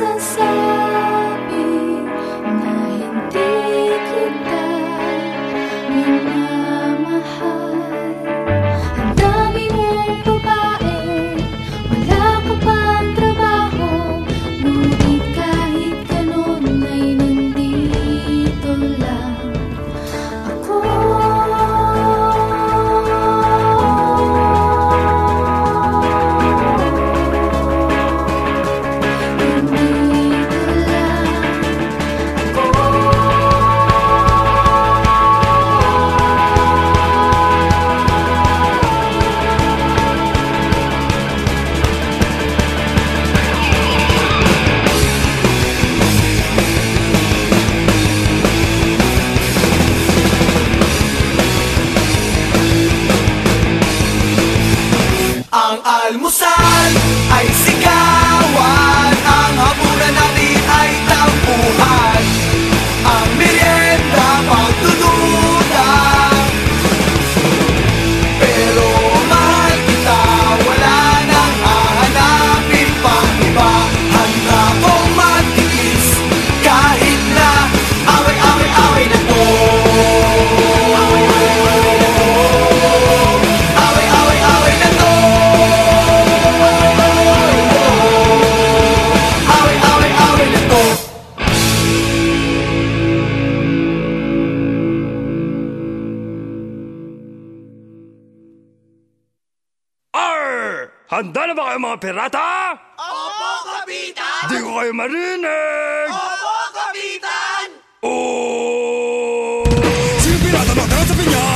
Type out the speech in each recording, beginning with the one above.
necessary. المساعد Andalo ba kayo mga pirata? Opo, Kapitan! Di ko kayo marinig! Opo, Kapitan! Oh! Sino pirata magkaroon sa pinya?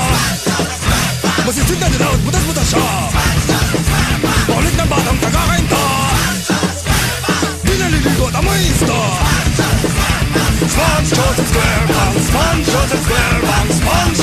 Masisintay nila at butas-butas siya! Balik ng batang tagakainta! Di naliligo at amoy insta! Sponge, Joseph Square, Sponge, Joseph Square, Sponge,